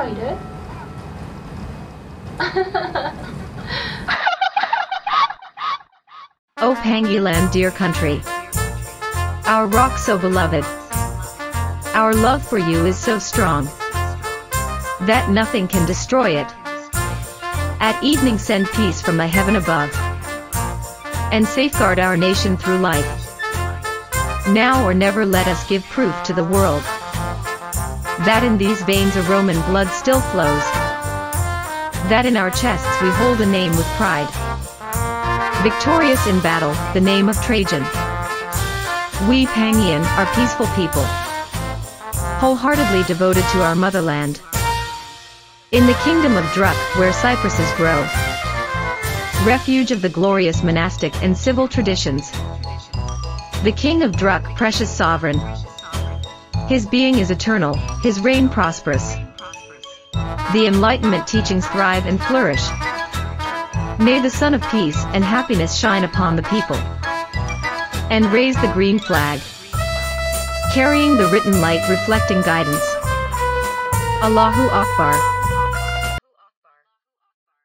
probably did. oh Pangiland dear country. Our rock so beloved. Our love for you is so strong that nothing can destroy it. At evening send peace from the heaven above and safeguard our nation through life. Now or never let us give proof to the world that in these veins a Roman blood still flows, that in our chests we hold a name with pride. Victorious in battle, the name of Trajan. We Pangian are peaceful people, wholeheartedly devoted to our motherland. In the kingdom of Druk, where cypresses grow, refuge of the glorious monastic and civil traditions, the king of Druk, precious sovereign. His being is eternal, his reign prosperous. The Enlightenment teachings thrive and flourish. May the sun of peace and happiness shine upon the people. And raise the green flag. Carrying the written light reflecting guidance. Allahu Akbar.